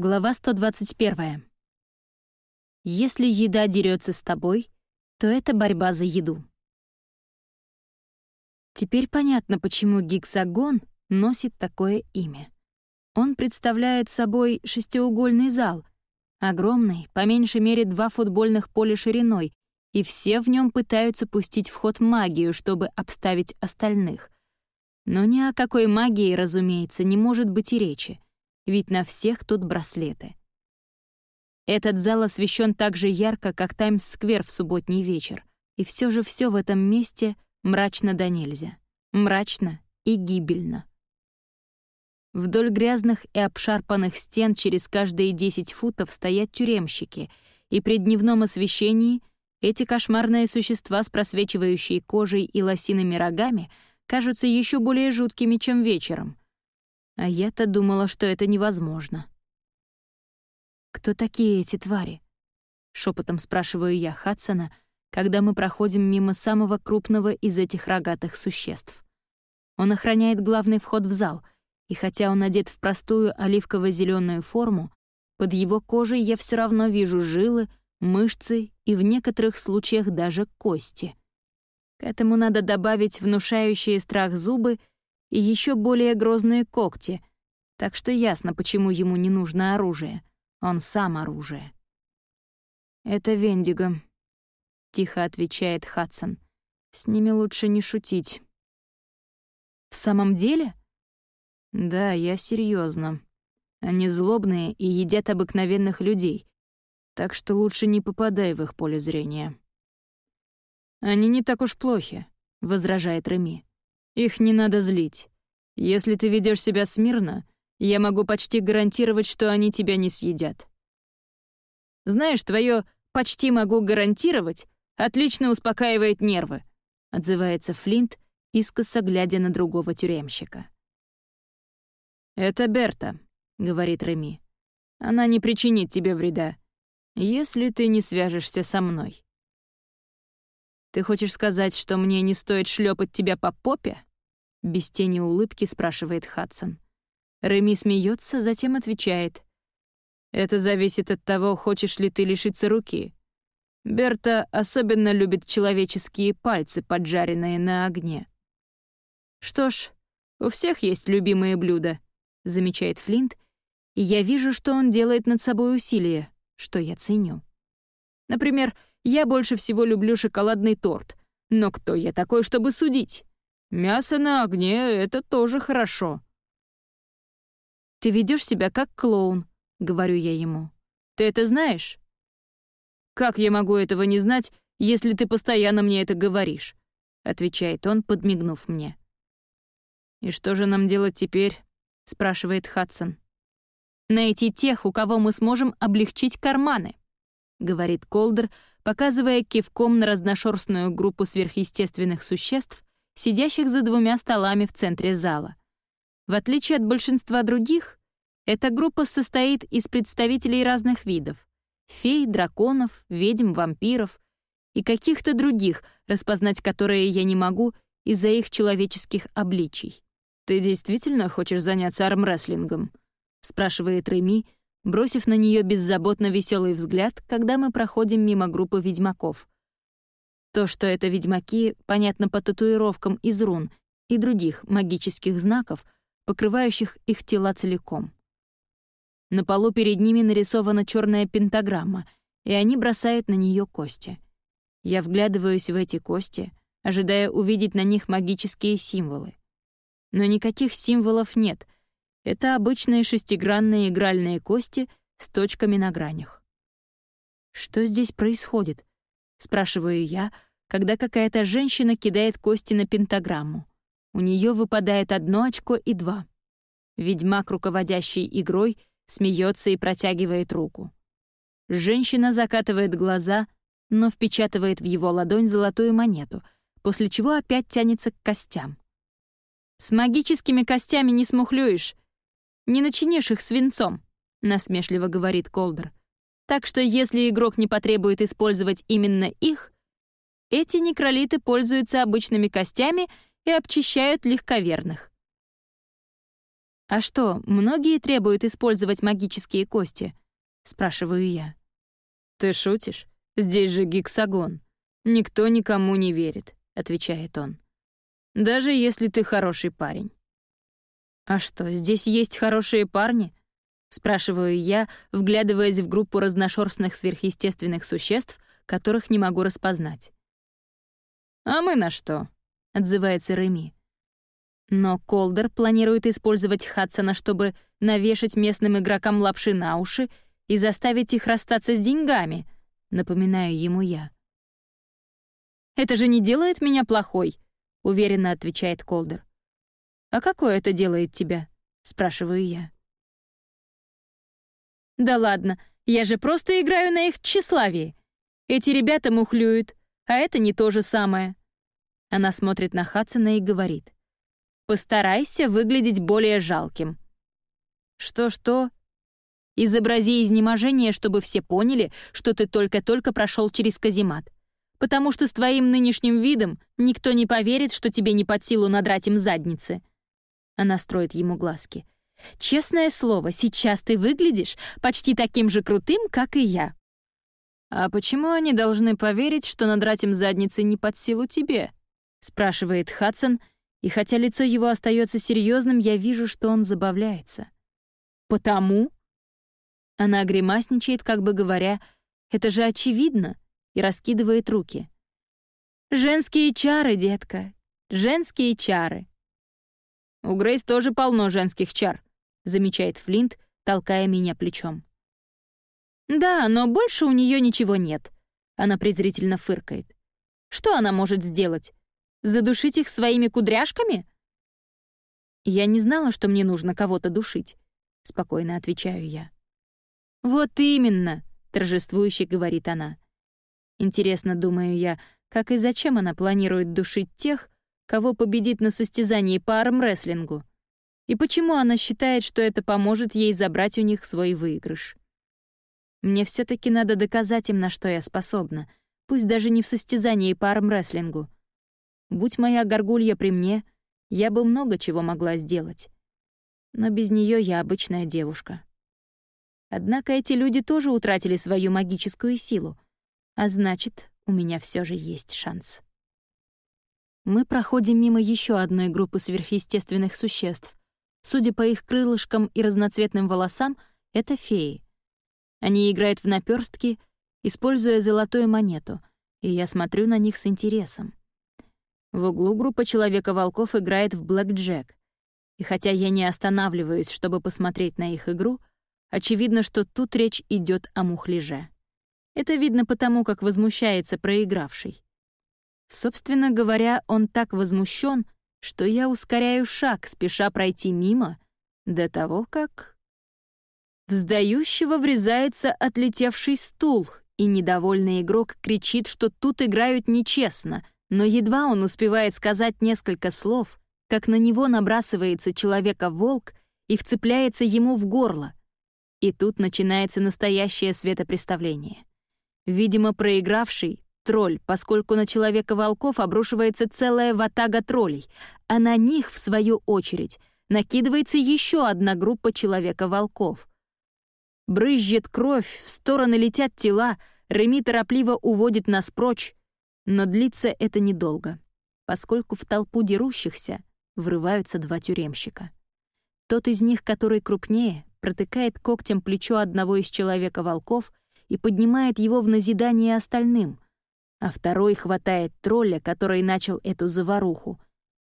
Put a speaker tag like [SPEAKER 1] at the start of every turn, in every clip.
[SPEAKER 1] Глава 121. Если еда дерется с тобой, то это борьба за еду. Теперь понятно, почему гексагон носит такое имя. Он представляет собой шестиугольный зал, огромный, по меньшей мере два футбольных поля шириной, и все в нем пытаются пустить в ход магию, чтобы обставить остальных. Но ни о какой магии, разумеется, не может быть и речи — ведь на всех тут браслеты. Этот зал освещен так же ярко, как Таймс-сквер в субботний вечер, и все же все в этом месте мрачно да нельзя. Мрачно и гибельно. Вдоль грязных и обшарпанных стен через каждые 10 футов стоят тюремщики, и при дневном освещении эти кошмарные существа с просвечивающей кожей и лосиными рогами кажутся еще более жуткими, чем вечером — а я-то думала, что это невозможно. «Кто такие эти твари?» — шепотом спрашиваю я Хадсона, когда мы проходим мимо самого крупного из этих рогатых существ. Он охраняет главный вход в зал, и хотя он одет в простую оливково зеленую форму, под его кожей я все равно вижу жилы, мышцы и в некоторых случаях даже кости. К этому надо добавить внушающие страх зубы и еще более грозные когти, так что ясно, почему ему не нужно оружие. Он сам оружие. «Это Вендиго», — тихо отвечает Хадсон. «С ними лучше не шутить». «В самом деле?» «Да, я серьезно. Они злобные и едят обыкновенных людей, так что лучше не попадай в их поле зрения». «Они не так уж плохи», — возражает Реми. Их не надо злить. Если ты ведешь себя смирно, я могу почти гарантировать, что они тебя не съедят. Знаешь, твое «почти могу гарантировать» отлично успокаивает нервы, отзывается Флинт, искоса глядя на другого тюремщика. «Это Берта», — говорит Реми. «Она не причинит тебе вреда, если ты не свяжешься со мной». «Ты хочешь сказать, что мне не стоит шлепать тебя по попе?» Без тени улыбки спрашивает Хадсон. Реми смеется, затем отвечает. «Это зависит от того, хочешь ли ты лишиться руки. Берта особенно любит человеческие пальцы, поджаренные на огне». «Что ж, у всех есть любимые блюда», — замечает Флинт, и я вижу, что он делает над собой усилия, что я ценю. Например, я больше всего люблю шоколадный торт, но кто я такой, чтобы судить? Мясо на огне — это тоже хорошо». «Ты ведешь себя как клоун», — говорю я ему. «Ты это знаешь?» «Как я могу этого не знать, если ты постоянно мне это говоришь?» — отвечает он, подмигнув мне. «И что же нам делать теперь?» — спрашивает Хадсон. «Найти тех, у кого мы сможем облегчить карманы», — говорит Колдер, показывая кивком на разношерстную группу сверхъестественных существ, сидящих за двумя столами в центре зала. В отличие от большинства других, эта группа состоит из представителей разных видов — фей, драконов, ведьм, вампиров и каких-то других, распознать которые я не могу из-за их человеческих обличий. «Ты действительно хочешь заняться армрестлингом?» — спрашивает Реми, бросив на нее беззаботно веселый взгляд, когда мы проходим мимо группы ведьмаков — то, что это ведьмаки, понятно по татуировкам из рун и других магических знаков, покрывающих их тела целиком. На полу перед ними нарисована черная пентаграмма, и они бросают на нее кости. Я вглядываюсь в эти кости, ожидая увидеть на них магические символы. Но никаких символов нет. Это обычные шестигранные игральные кости с точками на гранях. Что здесь происходит? Спрашиваю я, когда какая-то женщина кидает кости на пентаграмму. У нее выпадает одно очко и два. Ведьмак, руководящий игрой, смеется и протягивает руку. Женщина закатывает глаза, но впечатывает в его ладонь золотую монету, после чего опять тянется к костям. «С магическими костями не смухлюешь. Не начинишь их свинцом», — насмешливо говорит Колдер. Так что если игрок не потребует использовать именно их, эти некролиты пользуются обычными костями и обчищают легковерных. «А что, многие требуют использовать магические кости?» — спрашиваю я.
[SPEAKER 2] «Ты шутишь? Здесь же гексагон. Никто никому не верит», — отвечает он. «Даже если ты хороший парень».
[SPEAKER 1] «А что, здесь есть хорошие парни?» — спрашиваю я, вглядываясь в группу разношерстных сверхъестественных существ, которых не могу распознать.
[SPEAKER 2] «А мы на что?» — отзывается Реми.
[SPEAKER 1] Но Колдер планирует использовать Хадсона, чтобы навешать местным игрокам лапши на уши и заставить их расстаться с деньгами, напоминаю ему я. «Это же не делает меня плохой», — уверенно отвечает Колдер. «А какое это делает тебя?» — спрашиваю я. «Да ладно, я же просто играю на их тщеславии. Эти ребята мухлюют, а это не то же самое». Она смотрит на Хадсона и говорит. Постарайся выглядеть более жалким. Что-что? Изобрази изнеможение, чтобы все поняли, что ты только-только прошел через каземат. Потому что с твоим нынешним видом никто не поверит, что тебе не под силу надрать им задницы. Она строит ему глазки. Честное слово, сейчас ты выглядишь почти таким же крутым, как и я.
[SPEAKER 2] А почему они должны поверить, что надрать им задницы не под силу тебе? спрашивает Хадсон, и хотя лицо его остается серьезным, я вижу, что он забавляется.
[SPEAKER 1] «Потому?» Она гримасничает, как бы говоря, «Это же очевидно», и раскидывает руки. «Женские чары, детка, женские чары».
[SPEAKER 2] «У Грейс тоже полно женских чар», — замечает Флинт, толкая меня плечом.
[SPEAKER 1] «Да, но больше у нее ничего нет», — она презрительно фыркает. «Что она может сделать? Задушить их своими кудряшками? Я не знала, что мне нужно кого-то душить, спокойно отвечаю я. Вот именно, торжествующе говорит она. Интересно, думаю я, как и зачем она планирует душить тех, кого победит на состязании по армрестлингу? И почему она считает, что это поможет ей забрать у них свой выигрыш? Мне все таки надо доказать им, на что я способна, пусть даже не в состязании по армрестлингу, Будь моя горгулья при мне, я бы много чего могла сделать. Но без нее я обычная девушка. Однако эти люди тоже утратили свою магическую силу, а значит, у меня все же есть шанс. Мы проходим мимо еще одной группы сверхъестественных существ. Судя по их крылышкам и разноцветным волосам, это феи. Они играют в наперстки, используя золотую монету, и я смотрю на них с интересом. В углу группа Человека-волков играет в блэк-джек. И хотя я не останавливаюсь, чтобы посмотреть на их игру, очевидно, что тут речь идет о мухляже. Это видно потому, как возмущается проигравший. Собственно говоря, он так возмущен, что я ускоряю шаг, спеша пройти мимо, до того, как... В сдающего врезается отлетевший стул, и недовольный игрок кричит, что тут играют нечестно — но едва он успевает сказать несколько слов, как на него набрасывается человека-волк и вцепляется ему в горло. И тут начинается настоящее светопреставление. Видимо, проигравший — тролль, поскольку на человека-волков обрушивается целая ватага троллей, а на них, в свою очередь, накидывается еще одна группа человека-волков. Брызжет кровь, в стороны летят тела, Реми торопливо уводит нас прочь, но длится это недолго, поскольку в толпу дерущихся врываются два тюремщика. Тот из них, который крупнее, протыкает когтем плечо одного из человека-волков и поднимает его в назидание остальным, а второй хватает тролля, который начал эту заваруху,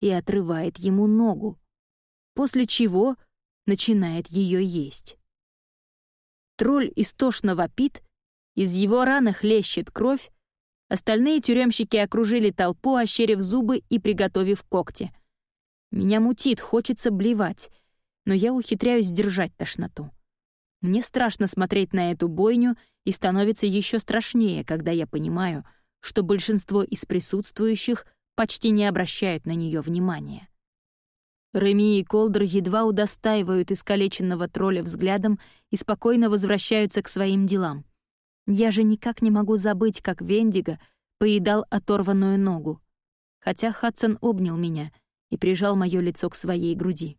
[SPEAKER 1] и отрывает ему ногу, после чего начинает ее есть. Тролль истошно вопит, из его раны хлещет кровь, Остальные тюремщики окружили толпу, ощерив зубы и приготовив когти. Меня мутит, хочется блевать, но я ухитряюсь сдержать тошноту. Мне страшно смотреть на эту бойню, и становится еще страшнее, когда я понимаю, что большинство из присутствующих почти не обращают на нее внимания. Реми и Колдер едва удостаивают искалеченного тролля взглядом и спокойно возвращаются к своим делам — я же никак не могу забыть, как Вендиго поедал оторванную ногу, хотя Хадсон обнял меня и прижал моё лицо к своей груди.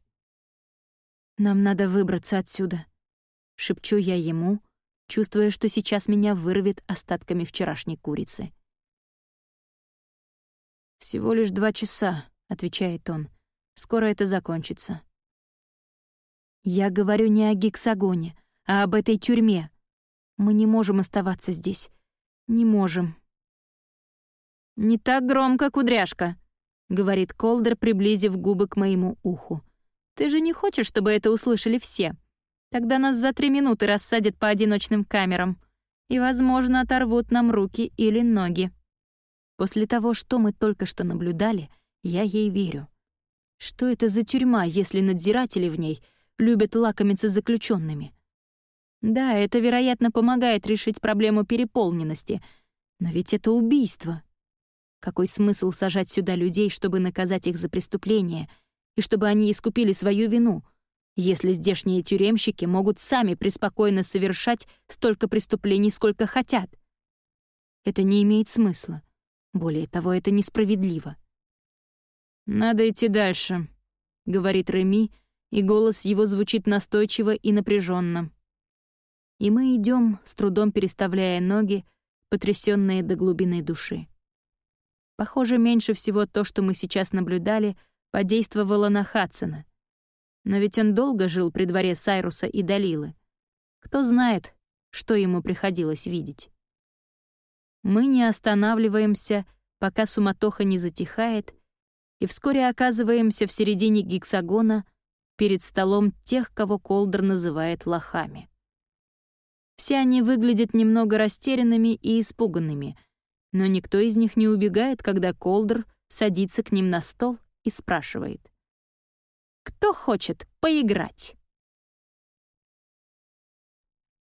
[SPEAKER 1] «Нам надо выбраться отсюда», — шепчу я ему, чувствуя, что сейчас меня вырвет остатками вчерашней курицы. «Всего лишь два часа», — отвечает он. «Скоро это закончится». Я говорю не о гексагоне, а об этой тюрьме. Мы не можем оставаться здесь. Не можем.
[SPEAKER 2] «Не так громко, кудряшка», — говорит Колдер, приблизив губы к моему уху. «Ты же не хочешь, чтобы это услышали все? Тогда нас за три минуты рассадят по одиночным камерам и, возможно, оторвут нам руки или ноги».
[SPEAKER 1] После того, что мы только что наблюдали, я ей верю. Что это за тюрьма, если надзиратели в ней любят лакомиться заключенными? Да, это, вероятно, помогает решить проблему переполненности, но ведь это убийство. Какой смысл сажать сюда людей, чтобы наказать их за преступления, и чтобы они искупили свою вину, если здешние тюремщики могут сами преспокойно совершать столько преступлений, сколько хотят? Это не имеет смысла. Более того, это несправедливо.
[SPEAKER 2] «Надо идти дальше», — говорит Реми, и голос его звучит настойчиво и напряженно.
[SPEAKER 1] И мы идем, с трудом переставляя ноги, потрясенные до глубины души. Похоже, меньше всего то, что мы сейчас наблюдали, подействовало на Хадсона. Но ведь он долго жил при дворе Сайруса и Далилы. Кто знает, что ему приходилось видеть. Мы не останавливаемся, пока суматоха не затихает, и вскоре оказываемся в середине гексагона перед столом тех, кого Колдер называет лохами. Все они выглядят немного растерянными и испуганными, но никто из них не убегает, когда Колдер садится к ним на стол и спрашивает. «Кто хочет поиграть?»